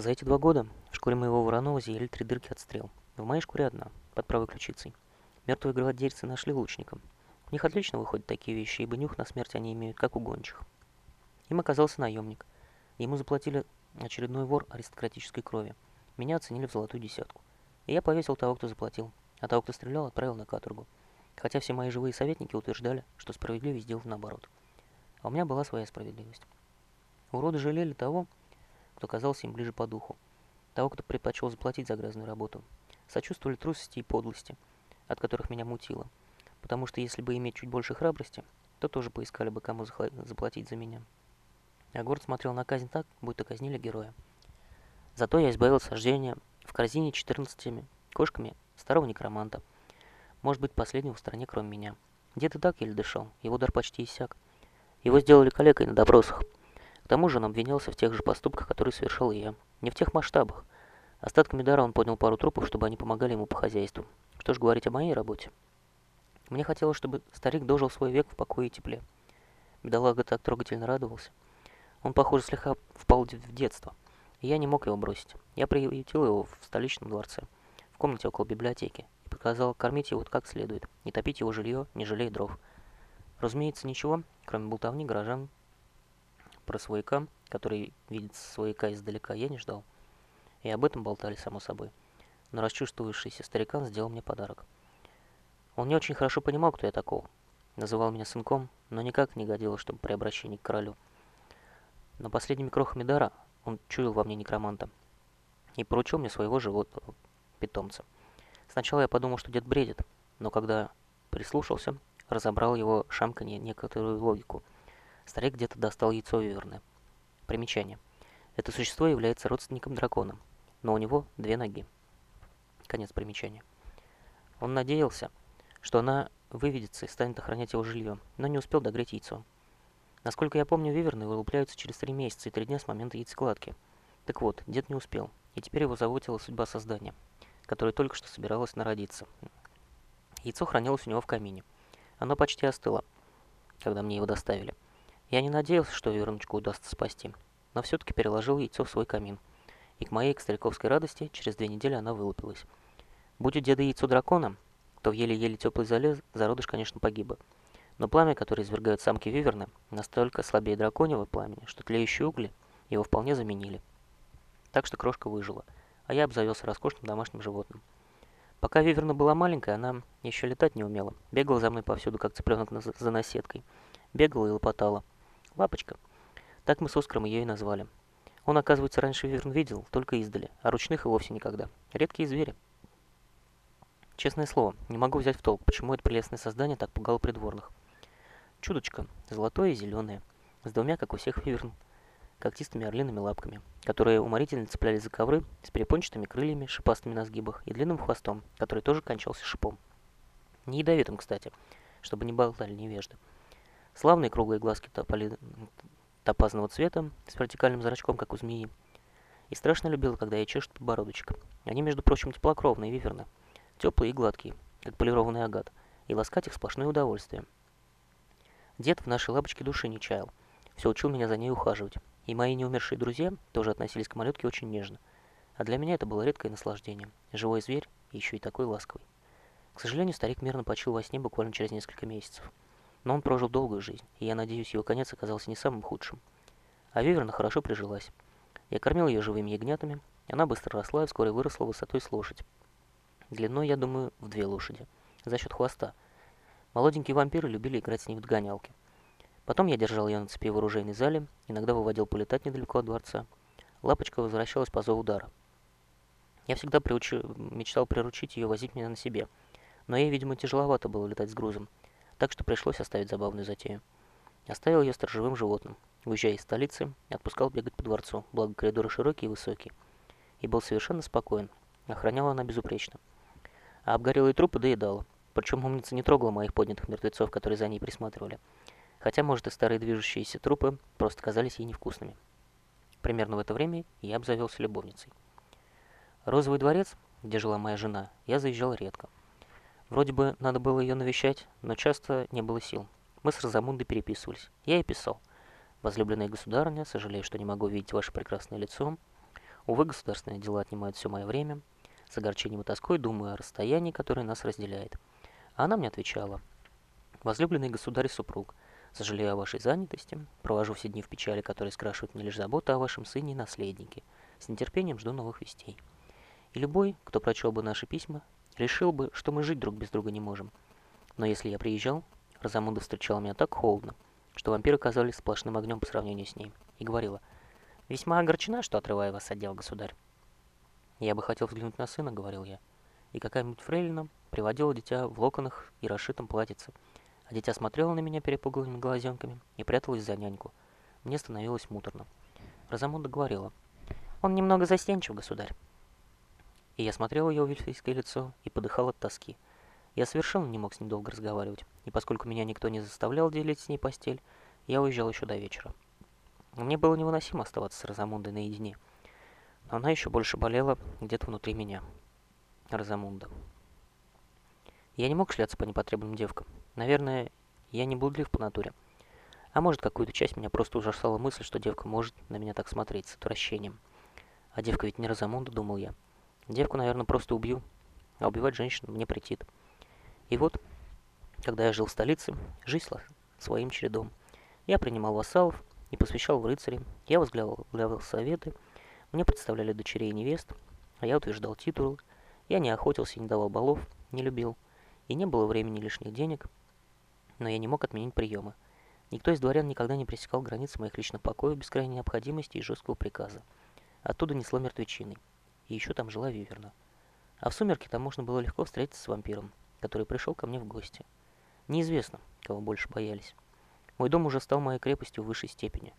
За эти два года в шкуре моего Воронова зияли три дырки от стрел. В моей шкуре одна, под правой ключицей. Мертвые гвардейцы нашли лучникам. У них отлично выходят такие вещи, ибо нюх на смерть они имеют, как у гончих. Им оказался наемник. Ему заплатили очередной вор аристократической крови. Меня оценили в золотую десятку. И я повесил того, кто заплатил, а того, кто стрелял, отправил на каторгу. Хотя все мои живые советники утверждали, что справедливость сделал наоборот. А у меня была своя справедливость. Уроды жалели того, кто казался им ближе по духу, того, кто предпочел заплатить за грязную работу. Сочувствовали трусости и подлости, от которых меня мутило, потому что если бы иметь чуть больше храбрости, то тоже поискали бы, кому заплатить за меня. А город смотрел на казнь так, будто казнили героя. Зато я избавился от рождения в корзине 14 кошками старого некроманта, может быть, последнего в стране, кроме меня. Дед и так еле дышал, его дар почти иссяк. Его сделали калекой на допросах. Тому же он обвинялся в тех же поступках, которые совершал и я. Не в тех масштабах. Остатками дара он поднял пару трупов, чтобы они помогали ему по хозяйству. Что ж говорить о моей работе? Мне хотелось, чтобы старик дожил свой век в покое и тепле. Бедолага так трогательно радовался. Он, похоже, слегка впал в детство. И я не мог его бросить. Я приютил его в столичном дворце, в комнате около библиотеки, и приказал кормить его как следует, не топить его жилье, не жалея дров. Разумеется, ничего, кроме болтовни горожан про свояка, который видит свояка издалека, я не ждал. И об этом болтали, само собой. Но расчувствовавшийся старикан сделал мне подарок. Он не очень хорошо понимал, кто я такого. Называл меня сынком, но никак не годилось, чтобы при обращении к королю. Но последними крохами дара он чуял во мне некроманта и поручил мне своего животного питомца. Сначала я подумал, что дед бредит, но когда прислушался, разобрал его шамканье некоторую логику. Старик где-то достал яйцо виверны. Примечание. Это существо является родственником дракона, но у него две ноги. Конец примечания. Он надеялся, что она выведется и станет охранять его жилье, но не успел догреть яйцо. Насколько я помню, виверны вылупляются через три месяца и три дня с момента яйцекладки. Так вот, дед не успел, и теперь его заботила судьба создания, которое только что собиралось народиться. Яйцо хранилось у него в камине. Оно почти остыло, когда мне его доставили. Я не надеялся, что Верночку удастся спасти, но все-таки переложил яйцо в свой камин. И к моей стариковской радости через две недели она вылупилась. Будь у деда яйцо дракона, то в еле-еле теплый залез зародыш, конечно, погиб бы. Но пламя, которое извергают самки виверны, настолько слабее драконьего пламени, что тлеющие угли его вполне заменили. Так что крошка выжила, а я обзавелся роскошным домашним животным. Пока виверна была маленькая, она еще летать не умела. Бегала за мной повсюду, как цыпленок за наседкой. Бегала и лопотала. Лапочка. Так мы с Оскаром ее и назвали. Он, оказывается, раньше виверн видел, только издали, а ручных и вовсе никогда. Редкие звери. Честное слово, не могу взять в толк, почему это прелестное создание так пугало придворных. Чудочка, золотое и зеленое, с двумя, как у всех виверн, когтистыми орлиными лапками, которые уморительно цеплялись за ковры с перепончатыми крыльями, шипастыми на сгибах и длинным хвостом, который тоже кончался шипом. Не ядовитым, кстати, чтобы не болтали невежды. Славные круглые глазки тополи... топазного цвета с вертикальным зрачком, как у змеи. И страшно любила, когда я чешут подбородочек. Они, между прочим, теплокровные виверны, теплые и гладкие, как полированный агат, и ласкать их сплошное удовольствие. Дед в нашей лапочке души не чаял. Все учил меня за ней ухаживать. И мои неумершие друзья тоже относились к малютке очень нежно. А для меня это было редкое наслаждение. Живой зверь, еще и такой ласковый. К сожалению, старик мирно почил во сне буквально через несколько месяцев. Но он прожил долгую жизнь, и я надеюсь, его конец оказался не самым худшим. А Виверна хорошо прижилась. Я кормил ее живыми ягнятами, она быстро росла и вскоре выросла высотой с лошадь. Длиной, я думаю, в две лошади. За счет хвоста – Молоденькие вампиры любили играть с ней в догонялки. Потом я держал ее на цепи в оружейной зале, иногда выводил полетать недалеко от дворца. Лапочка возвращалась по зову удара. Я всегда приучу... мечтал приручить ее возить меня на себе, но ей, видимо, тяжеловато было летать с грузом, так что пришлось оставить забавную затею. Оставил ее сторожевым животным, уезжая из столицы, отпускал бегать по дворцу, благо коридоры широкие и высокие. И был совершенно спокоен, охраняла она безупречно. А обгорелые трупы доедала. Причем умница не трогала моих поднятых мертвецов, которые за ней присматривали. Хотя, может, и старые движущиеся трупы просто казались ей невкусными. Примерно в это время я обзавелся любовницей. Розовый дворец, где жила моя жена, я заезжал редко. Вроде бы надо было ее навещать, но часто не было сил. Мы с Розамундой переписывались. Я ей писал. «Возлюбленная государыня, сожалею, что не могу видеть ваше прекрасное лицо. Увы, государственные дела отнимают все мое время. С огорчением и тоской думаю о расстоянии, которое нас разделяет. А она мне отвечала. Возлюбленный государь супруг, сожалею о вашей занятости, провожу все дни в печали, которые скрашивают мне лишь забота о вашем сыне и наследнике. С нетерпением жду новых вестей. И любой, кто прочел бы наши письма, решил бы, что мы жить друг без друга не можем. Но если я приезжал, Розамунда встречала меня так холодно, что вампиры казались сплошным огнем по сравнению с ней, и говорила, «Весьма огорчена, что отрываю вас от дел, государь». «Я бы хотел взглянуть на сына», — говорил я. И какая-нибудь фрейлина приводила дитя в локонах и расшитом платьице, а дитя смотрело на меня перепуганными глазенками и пряталось за няньку. Мне становилось муторно. Розамунда говорила, «Он немного застенчив, государь». И я смотрел ее вельфийское лицо и подыхал от тоски. Я совершенно не мог с ней долго разговаривать, и поскольку меня никто не заставлял делить с ней постель, я уезжал еще до вечера. Мне было невыносимо оставаться с Розамундой наедине, но она еще больше болела где-то внутри меня. Розамунда. Я не мог шляться по непотребным девкам. Наверное, я не блудлив по натуре. А может, какую-то часть меня просто ужасала мысль, что девка может на меня так смотреть с отвращением. А девка ведь не Розамунда, думал я. Девку, наверное, просто убью, а убивать женщину мне претит. И вот, когда я жил в столице, жизнь шла своим чередом. Я принимал вассалов и посвящал в рыцари, я возглавлял советы, мне представляли дочерей и невест, а я утверждал титулы, я не охотился не давал балов, не любил, и не было времени лишних денег, но я не мог отменить приемы. Никто из дворян никогда не пресекал границы моих личных покоев без крайней необходимости и жесткого приказа. Оттуда несло мертвечиной. И еще там жила Виверна. А в сумерки там можно было легко встретиться с вампиром, который пришел ко мне в гости. Неизвестно, кого больше боялись. Мой дом уже стал моей крепостью в высшей степени.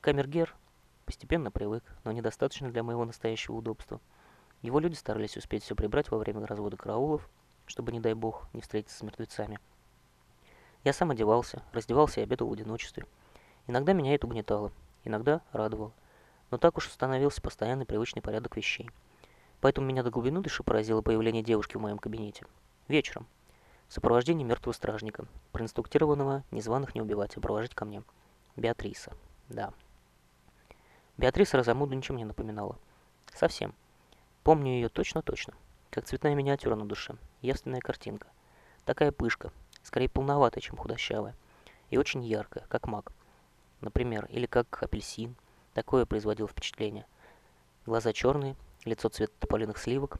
Камергер постепенно привык, но недостаточно для моего настоящего удобства. Его люди старались успеть все прибрать во время развода караулов, чтобы, не дай бог, не встретиться с мертвецами. Я сам одевался, раздевался и обедал в одиночестве. Иногда меня это угнетало, иногда радовало. Но так уж становился постоянный привычный порядок вещей. Поэтому меня до глубины души поразило появление девушки в моем кабинете. Вечером. В сопровождении мертвого стражника, проинструктированного незваных не убивать, а провожать ко мне. Беатриса. Да. Беатриса Розамуду ничем не напоминала. Совсем. Помню ее точно-точно. Как цветная миниатюра на душе. Явственная картинка. Такая пышка. Скорее полноватая, чем худощавая. И очень яркая, как маг. Например, или как апельсин. Такое производило впечатление. Глаза черные, лицо цвета тополиных сливок,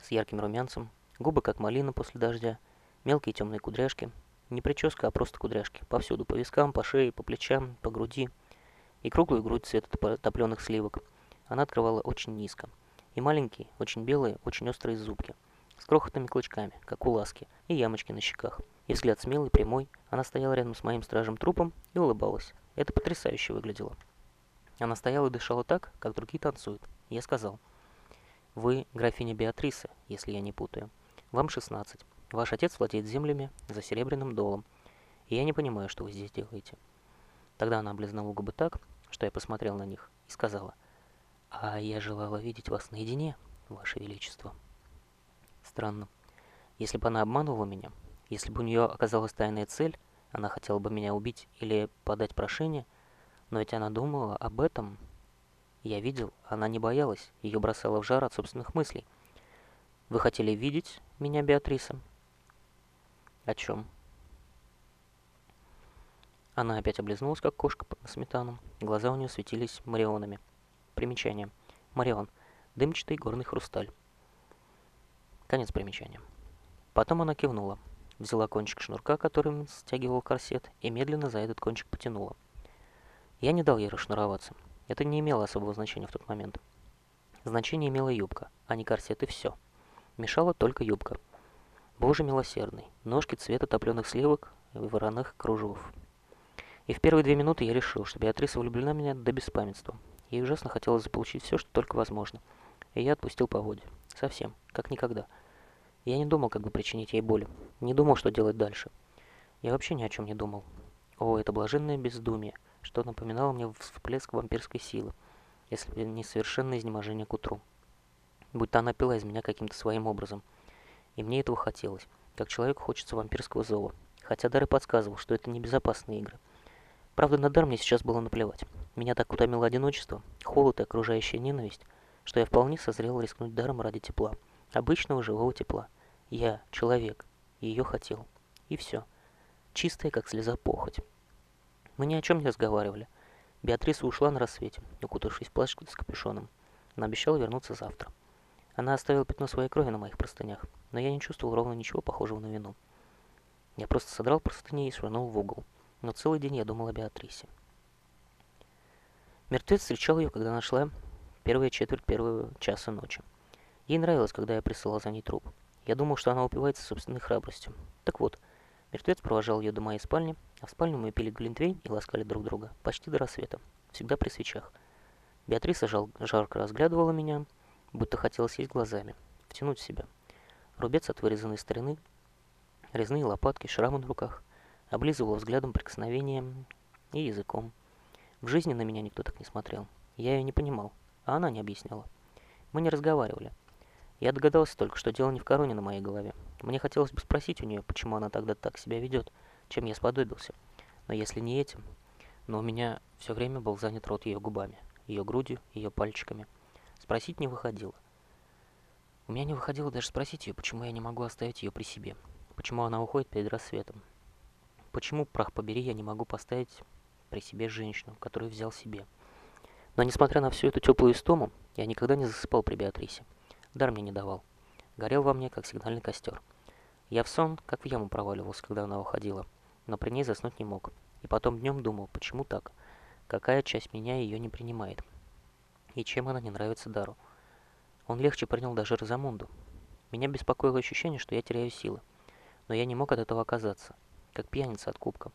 с ярким румянцем, губы как малина после дождя, мелкие темные кудряшки, не прическа, а просто кудряшки, повсюду, по вискам, по шее, по плечам, по груди, и круглую грудь цвета топленых сливок. Она открывала очень низко, и маленькие, очень белые, очень острые зубки, с крохотными клычками, как у ласки, и ямочки на щеках. И взгляд смелый, прямой, она стояла рядом с моим стражем трупом и улыбалась. Это потрясающе выглядело. Она стояла и дышала так, как другие танцуют. Я сказал, «Вы графиня Беатриса, если я не путаю. Вам 16. Ваш отец владеет землями за серебряным долом. И я не понимаю, что вы здесь делаете». Тогда она облизнула губы так, что я посмотрел на них и сказала, «А я желала видеть вас наедине, ваше величество». Странно. Если бы она обманывала меня, если бы у нее оказалась тайная цель, она хотела бы меня убить или подать прошение – но ведь она думала об этом. Я видел, она не боялась, ее бросало в жар от собственных мыслей. Вы хотели видеть меня, Беатриса? О чем? Она опять облизнулась, как кошка на сметану. Глаза у нее светились марионами. Примечание. Марион. Дымчатый горный хрусталь. Конец примечания. Потом она кивнула. Взяла кончик шнурка, которым стягивал корсет, и медленно за этот кончик потянула. Я не дал ей расшнуроваться. Это не имело особого значения в тот момент. Значение имела юбка, а не корсет и все. Мешала только юбка. Боже милосердный, ножки цвета топленых сливок и вороных кружев. И в первые две минуты я решил, что Беатриса влюблена меня до беспамятства. Ей ужасно хотелось заполучить все, что только возможно. И я отпустил поводья. Совсем, как никогда. Я не думал, как бы причинить ей боль. Не думал, что делать дальше. Я вообще ни о чем не думал. О, это блаженное бездумие — что напоминало мне всплеск вампирской силы, если не совершенное изнеможение к утру. Будто она пила из меня каким-то своим образом. И мне этого хотелось, как человеку хочется вампирского зова, хотя Дар и подсказывал, что это небезопасные игры. Правда, на Дар мне сейчас было наплевать. Меня так утомило одиночество, холод и окружающая ненависть, что я вполне созрел рискнуть даром ради тепла. Обычного живого тепла. Я, человек, ее хотел. И все. Чистая, как слеза, похоть. Мы ни о чем не разговаривали. Беатриса ушла на рассвете, укутавшись в плащ с капюшоном. Она обещала вернуться завтра. Она оставила пятно своей крови на моих простынях, но я не чувствовал ровно ничего похожего на вину. Я просто содрал простыни и швырнул в угол. Но целый день я думал о Беатрисе. Мертвец встречал ее, когда нашла первая четверть первого часа ночи. Ей нравилось, когда я присылал за ней труп. Я думал, что она упивается собственной храбростью. Так вот, мертвец провожал ее до моей спальни, а в спальню мы пили глинтвейн и ласкали друг друга, почти до рассвета, всегда при свечах. Беатриса жал, жарко разглядывала меня, будто хотела сесть глазами, втянуть в себя. Рубец от вырезанной стороны, резные лопатки, шрамы на руках, облизывала взглядом прикосновением и языком. В жизни на меня никто так не смотрел. Я ее не понимал, а она не объясняла. Мы не разговаривали. Я догадался только, что дело не в короне на моей голове. Мне хотелось бы спросить у нее, почему она тогда так себя ведет, чем я сподобился. Но если не этим... Но у меня все время был занят рот ее губами, ее грудью, ее пальчиками. Спросить не выходило. У меня не выходило даже спросить ее, почему я не могу оставить ее при себе. Почему она уходит перед рассветом. Почему, прах побери, я не могу поставить при себе женщину, которую взял себе. Но несмотря на всю эту теплую истому, я никогда не засыпал при Беатрисе. Дар мне не давал. Горел во мне, как сигнальный костер. Я в сон, как в яму проваливался, когда она уходила, но при ней заснуть не мог. И потом днем думал, почему так? Какая часть меня ее не принимает? И чем она не нравится Дару? Он легче принял даже Розамунду. Меня беспокоило ощущение, что я теряю силы. Но я не мог от этого оказаться, как пьяница от кубка.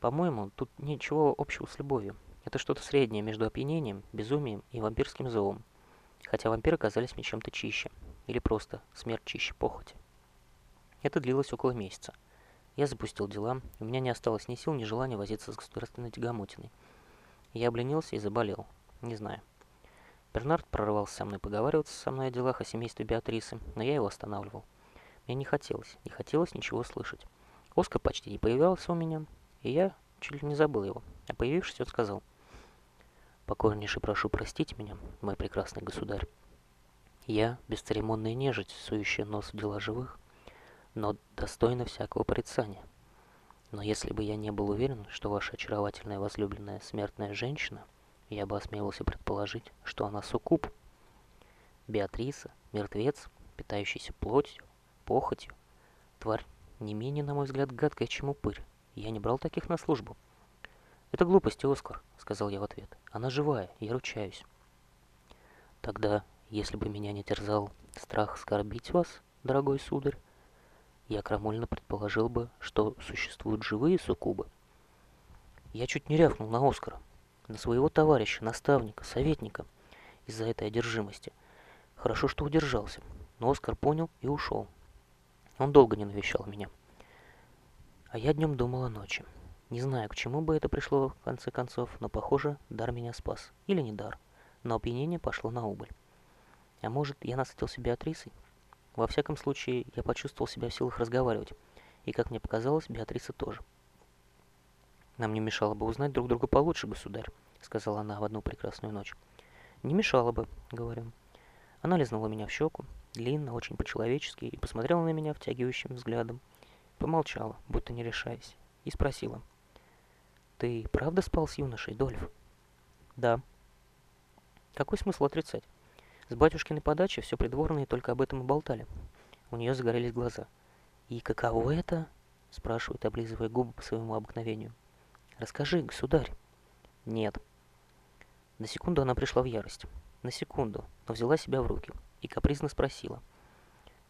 По-моему, тут ничего общего с любовью. Это что-то среднее между опьянением, безумием и вампирским зовом. Хотя вампиры казались мне чем-то чище. Или просто смерть чище похоти. Это длилось около месяца. Я запустил дела, у меня не осталось ни сил, ни желания возиться с государственной тягомотиной. Я обленился и заболел. Не знаю. Бернард прорывался со мной поговариваться со мной о делах о семействе Беатрисы, но я его останавливал. Мне не хотелось, не хотелось ничего слышать. Оскар почти не появлялся у меня, и я чуть ли не забыл его. А появившись, он сказал, «Покорнейше прошу простить меня, мой прекрасный государь. Я бесцеремонная нежить, сующая нос в дела живых, но достойна всякого порицания. Но если бы я не был уверен, что ваша очаровательная возлюбленная смертная женщина, я бы осмелился предположить, что она суккуб. Беатриса, мертвец, питающийся плотью, похотью, тварь не менее, на мой взгляд, гадкая, чем упырь. Я не брал таких на службу. «Это глупости, Оскар», — сказал я в ответ. «Она живая, я ручаюсь». «Тогда, если бы меня не терзал страх скорбить вас, дорогой сударь, я крамольно предположил бы, что существуют живые суккубы». Я чуть не рявкнул на Оскара, на своего товарища, наставника, советника из-за этой одержимости. Хорошо, что удержался, но Оскар понял и ушел. Он долго не навещал меня. А я днем думал о ночи. Не знаю, к чему бы это пришло в конце концов, но, похоже, дар меня спас. Или не дар. Но опьянение пошло на убыль. А может, я насытился Беатрисой? Во всяком случае, я почувствовал себя в силах разговаривать. И, как мне показалось, Беатриса тоже. «Нам не мешало бы узнать друг друга получше, государь», — сказала она в одну прекрасную ночь. «Не мешало бы», — говорю. Она лизнула меня в щеку, длинно, очень по-человечески, и посмотрела на меня втягивающим взглядом. Помолчала, будто не решаясь, и спросила. «Ты правда спал с юношей, Дольф?» «Да». «Какой смысл отрицать? С батюшкиной подачи все придворные только об этом и болтали». У нее загорелись глаза. «И каково это?» — спрашивает, облизывая губы по своему обыкновению. «Расскажи, государь». «Нет». На секунду она пришла в ярость. На секунду, но взяла себя в руки и капризно спросила.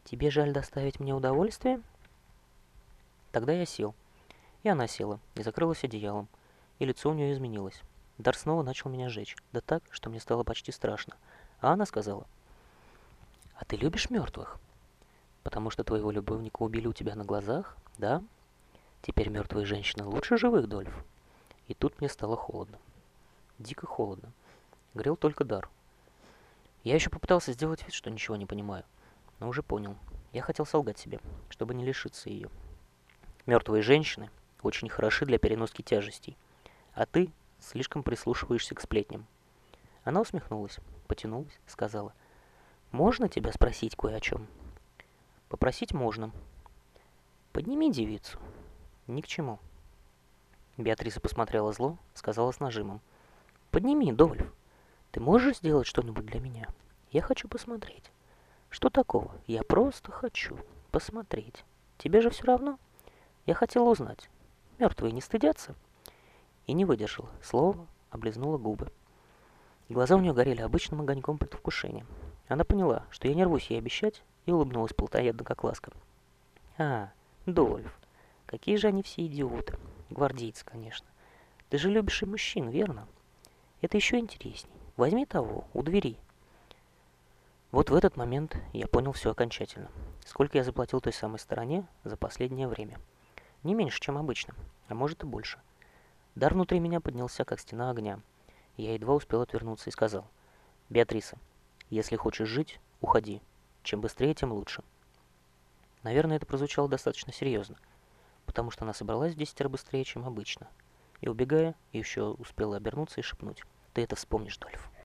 «Тебе жаль доставить мне удовольствие?» Тогда я сел. И она села, и закрылась одеялом, и лицо у нее изменилось. Дар снова начал меня жечь, да так, что мне стало почти страшно. А она сказала, «А ты любишь мертвых? Потому что твоего любовника убили у тебя на глазах, да? Теперь мертвые женщины лучше живых, Дольф?» И тут мне стало холодно. Дико холодно. Грел только дар. Я еще попытался сделать вид, что ничего не понимаю, но уже понял. Я хотел солгать себе, чтобы не лишиться ее. Мертвые женщины очень хороши для переноски тяжестей. А ты слишком прислушиваешься к сплетням. Она усмехнулась, потянулась, сказала. «Можно тебя спросить кое о чем?» «Попросить можно». «Подними девицу». «Ни к чему». Беатриса посмотрела зло, сказала с нажимом. «Подними, Дольф. Ты можешь сделать что-нибудь для меня? Я хочу посмотреть». «Что такого? Я просто хочу посмотреть. Тебе же все равно?» «Я хотела узнать. Мертвые не стыдятся?» И не выдержала. Слово облизнула губы. Глаза у нее горели обычным огоньком предвкушения. Она поняла, что я не рвусь ей обещать, и улыбнулась плотоядно, как ласка. «А, Дольф, какие же они все идиоты. Гвардейцы, конечно. Ты же любишь и мужчин, верно? Это еще интересней. Возьми того, у двери». Вот в этот момент я понял все окончательно. Сколько я заплатил той самой стороне за последнее время. Не меньше, чем обычно, а может и больше. Дар внутри меня поднялся, как стена огня. Я едва успел отвернуться и сказал, «Беатриса, если хочешь жить, уходи. Чем быстрее, тем лучше». Наверное, это прозвучало достаточно серьезно, потому что она собралась в десятеро быстрее, чем обычно. И убегая, еще успела обернуться и шепнуть, «Ты это вспомнишь, Дольф».